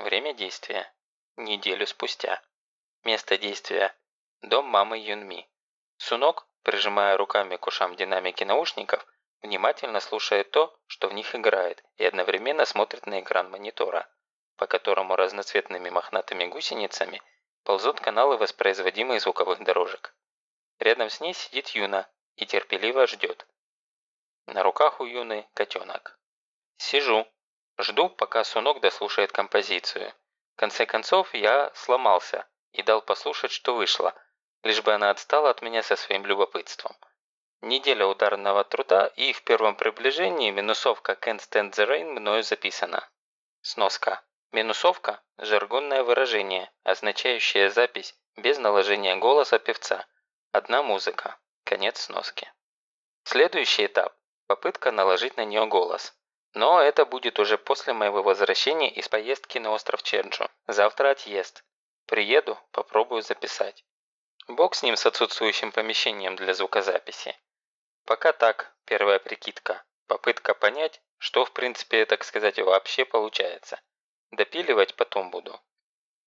Время действия. Неделю спустя. Место действия. Дом мамы Юнми. Сунок, прижимая руками к ушам динамики наушников, внимательно слушает то, что в них играет, и одновременно смотрит на экран монитора, по которому разноцветными мохнатыми гусеницами ползут каналы воспроизводимых звуковых дорожек. Рядом с ней сидит Юна и терпеливо ждет. На руках у Юны котенок. Сижу, жду, пока Сунок дослушает композицию. В конце концов, я сломался и дал послушать, что вышло, лишь бы она отстала от меня со своим любопытством. Неделя ударного труда и в первом приближении минусовка Can't Stand the Rain мною записана. Сноска. Минусовка – жаргонное выражение, означающее запись без наложения голоса певца. Одна музыка. Конец сноски. Следующий этап – попытка наложить на нее голос. Но это будет уже после моего возвращения из поездки на остров Черджу. Завтра отъезд. Приеду, попробую записать. Бог с ним с отсутствующим помещением для звукозаписи. Пока так, первая прикидка. Попытка понять, что в принципе, так сказать, вообще получается. Допиливать потом буду.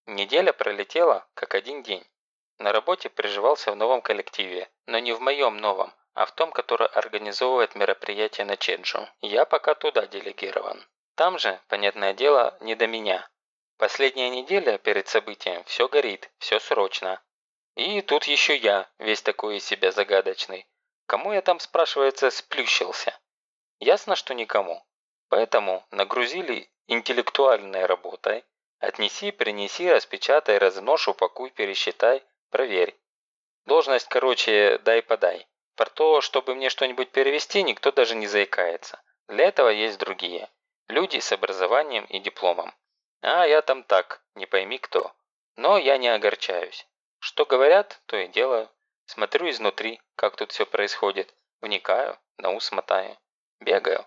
Неделя пролетела, как один день. На работе приживался в новом коллективе, но не в моем новом, а в том, который организовывает мероприятие на Чеджу. Я пока туда делегирован. Там же, понятное дело, не до меня. Последняя неделя перед событием все горит, все срочно. И тут еще я, весь такой из себя загадочный. Кому я там, спрашивается, сплющился? Ясно, что никому. Поэтому нагрузили интеллектуальной работой. Отнеси, принеси, распечатай, разношу, упакуй, пересчитай, проверь. Должность, короче, дай-подай. Про то, чтобы мне что-нибудь перевести, никто даже не заикается. Для этого есть другие. Люди с образованием и дипломом. А я там так, не пойми кто. Но я не огорчаюсь. Что говорят, то и делаю. Смотрю изнутри, как тут все происходит. Вникаю, на ус мотаю. Бегаю.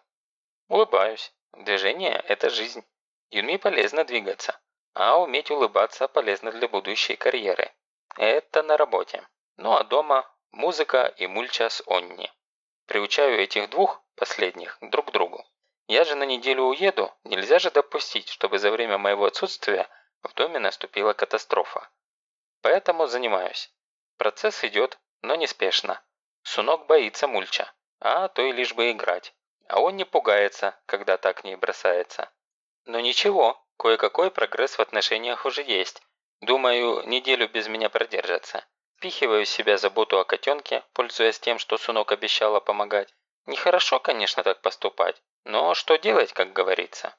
Улыбаюсь. Движение – это жизнь. Юнми полезно двигаться. А уметь улыбаться полезно для будущей карьеры. Это на работе. Ну а дома – музыка и мульча с Онни. Приучаю этих двух, последних, друг к другу. Я же на неделю уеду, нельзя же допустить, чтобы за время моего отсутствия в доме наступила катастрофа. Поэтому занимаюсь. Процесс идет, но неспешно. Сунок боится мульча, а то и лишь бы играть. А он не пугается, когда так к ней бросается. Но ничего, кое-какой прогресс в отношениях уже есть. Думаю, неделю без меня продержатся. Впихиваю в себя заботу о котенке, пользуясь тем, что Сунок обещала помогать. Нехорошо, конечно, так поступать, но что делать, как говорится.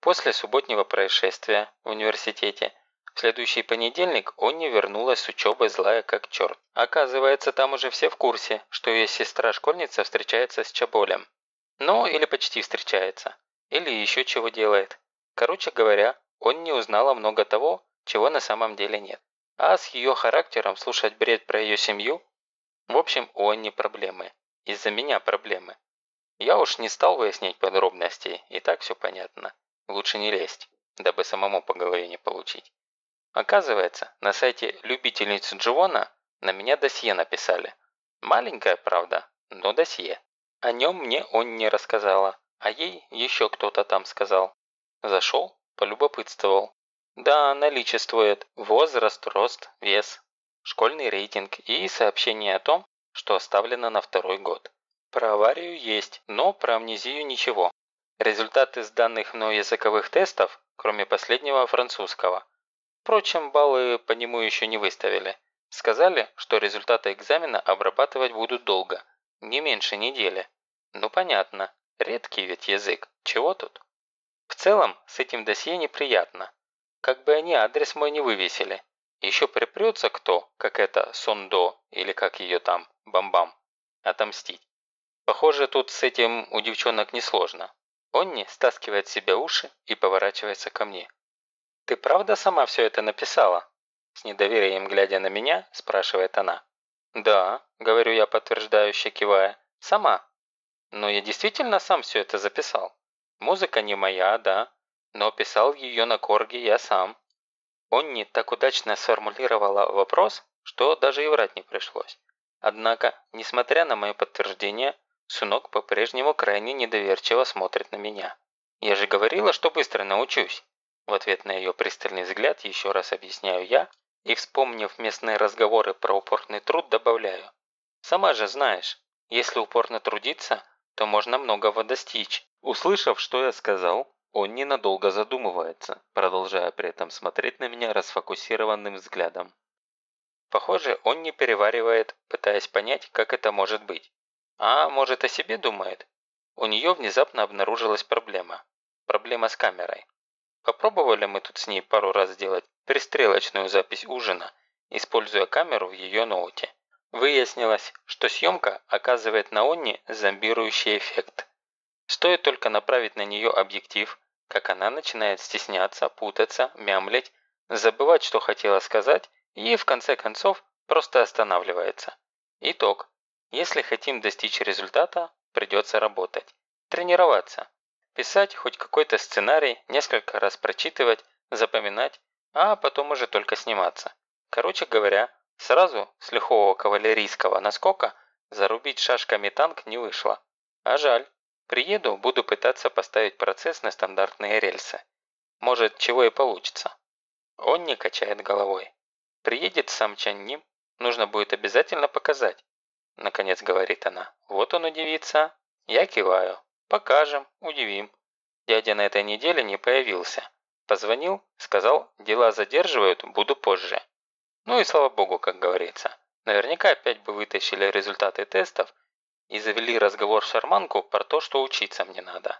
После субботнего происшествия в университете в следующий понедельник он не вернулась с учебы злая как черт. Оказывается, там уже все в курсе, что ее сестра-школьница встречается с Чаболем. Ну, или почти встречается. Или еще чего делает. Короче говоря, он не узнала много того, чего на самом деле нет. А с ее характером слушать бред про ее семью? В общем, у Анни проблемы. Из-за меня проблемы. Я уж не стал выяснять подробностей, и так все понятно. Лучше не лезть, дабы самому по голове не получить. Оказывается, на сайте любительниц Дживона на меня досье написали. Маленькое, правда, но досье. О нем мне он не рассказала, а ей еще кто-то там сказал. Зашел, полюбопытствовал. Да, наличествует возраст, рост, вес, школьный рейтинг и сообщение о том, что оставлено на второй год. Про аварию есть, но про амнезию ничего. Результаты сданных мной языковых тестов, кроме последнего французского, Впрочем, баллы по нему еще не выставили. Сказали, что результаты экзамена обрабатывать будут долго, не меньше недели. Ну понятно, редкий ведь язык, чего тут? В целом, с этим досье неприятно. Как бы они адрес мой не вывесили. Еще припрется кто, как это Сондо, или как ее там, Бамбам, отомстить. Похоже, тут с этим у девчонок несложно. Он не стаскивает себе уши и поворачивается ко мне. «Ты правда сама все это написала?» С недоверием глядя на меня, спрашивает она. «Да», – говорю я подтверждающе кивая, – «сама». «Но я действительно сам все это записал. Музыка не моя, да, но писал ее на корге я сам». Он не так удачно сформулировала вопрос, что даже и врать не пришлось. Однако, несмотря на мое подтверждение, Сунок по-прежнему крайне недоверчиво смотрит на меня. «Я же говорила, что быстро научусь». В ответ на ее пристальный взгляд еще раз объясняю я и, вспомнив местные разговоры про упорный труд, добавляю. Сама же знаешь, если упорно трудиться, то можно многого достичь. Услышав, что я сказал, он ненадолго задумывается, продолжая при этом смотреть на меня расфокусированным взглядом. Похоже, он не переваривает, пытаясь понять, как это может быть. А может о себе думает? У нее внезапно обнаружилась проблема. Проблема с камерой. Попробовали мы тут с ней пару раз сделать пристрелочную запись ужина, используя камеру в ее ноуте. Выяснилось, что съемка оказывает на Онни зомбирующий эффект. Стоит только направить на нее объектив, как она начинает стесняться, путаться, мямлить, забывать, что хотела сказать, и в конце концов просто останавливается. Итог. Если хотим достичь результата, придется работать. Тренироваться. Писать хоть какой-то сценарий, несколько раз прочитывать, запоминать, а потом уже только сниматься. Короче говоря, сразу с лихого кавалерийского наскока зарубить шашками танк не вышло. А жаль. Приеду, буду пытаться поставить процесс на стандартные рельсы. Может, чего и получится. Он не качает головой. Приедет сам Чан Ним, нужно будет обязательно показать. Наконец говорит она. Вот он удивится. Я киваю. Покажем, удивим. Дядя на этой неделе не появился. Позвонил, сказал, дела задерживают, буду позже. Ну и слава богу, как говорится. Наверняка опять бы вытащили результаты тестов и завели разговор в шарманку про то, что учиться мне надо.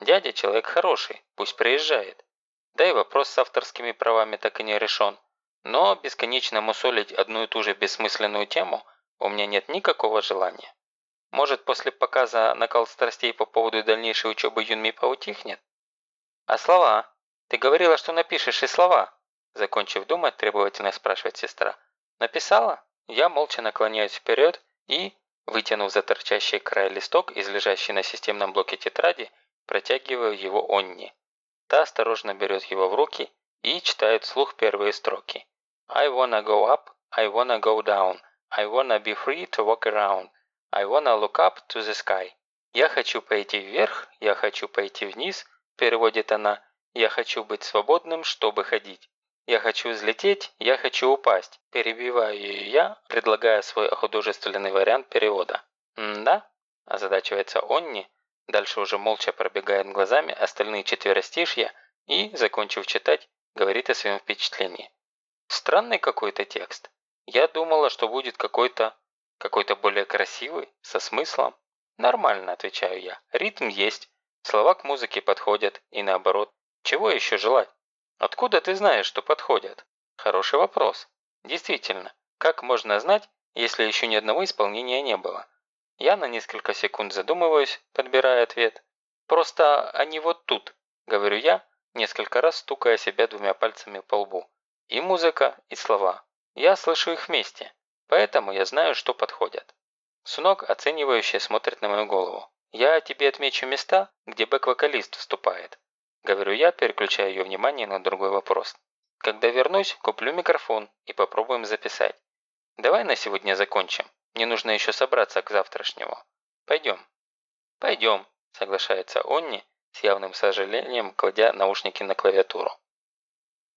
Дядя человек хороший, пусть приезжает. Да и вопрос с авторскими правами так и не решен. Но бесконечно мусолить одну и ту же бессмысленную тему у меня нет никакого желания. Может, после показа накал страстей по поводу дальнейшей учебы Юнми поутихнет? А слова? Ты говорила, что напишешь и слова. Закончив думать, требовательно спрашивает сестра. Написала? Я молча наклоняюсь вперед и, вытянув за торчащий край листок из лежащей на системном блоке тетради, протягиваю его Онни. Та осторожно берет его в руки и читает вслух первые строки. I wanna go up, I wanna go down, I wanna be free to walk around. I wanna look up to the sky. Я хочу пойти вверх, я хочу пойти вниз, переводит она. Я хочу быть свободным, чтобы ходить. Я хочу взлететь, я хочу упасть. Перебиваю ее я, предлагая свой художественный вариант перевода. «Да?» – озадачивается Онни, дальше уже молча пробегает глазами остальные четверостишья и, закончив читать, говорит о своем впечатлении. Странный какой-то текст. Я думала, что будет какой-то какой-то более красивый, со смыслом? Нормально, отвечаю я. Ритм есть. Слова к музыке подходят. И наоборот. Чего еще желать? Откуда ты знаешь, что подходят? Хороший вопрос. Действительно, как можно знать, если еще ни одного исполнения не было? Я на несколько секунд задумываюсь, подбирая ответ. Просто они вот тут, говорю я, несколько раз стукая себя двумя пальцами по лбу. И музыка, и слова. Я слышу их вместе. Поэтому я знаю, что подходят. Сунок, оценивающе, смотрит на мою голову. Я тебе отмечу места, где бэк-вокалист вступает. Говорю я, переключая ее внимание на другой вопрос. Когда вернусь, куплю микрофон и попробуем записать. Давай на сегодня закончим. Мне нужно еще собраться к завтрашнему. Пойдем. Пойдем, соглашается Онни, с явным сожалением, кладя наушники на клавиатуру.